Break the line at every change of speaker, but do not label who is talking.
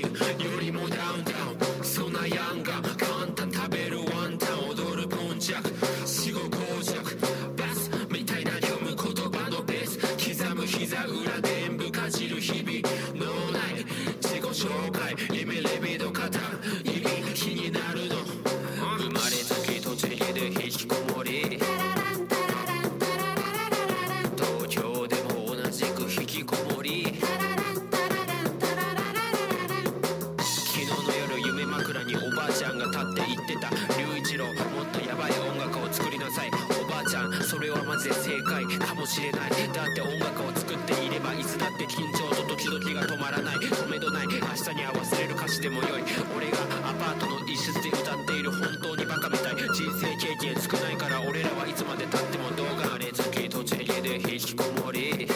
よりもダウンタウン。そんなヤンが簡単食べるワンタン。踊るポンジャク。死後硬弱。バスみたいな読む言葉のベース。刻む膝裏全部かじる日々。しろもっとヤバい音楽を作りなさい。おばあちゃんそれはマジで正解。かもしれない。だって音楽を作っていればいつだって緊張とドキドキが止まらない。止めどない。明日には忘れる歌詞でもよい。俺がアパートの一室で歌っている。本当にバカみたい。人生経験少ないから俺らはいつまでたっても動画あれ。月途中で引きこもり。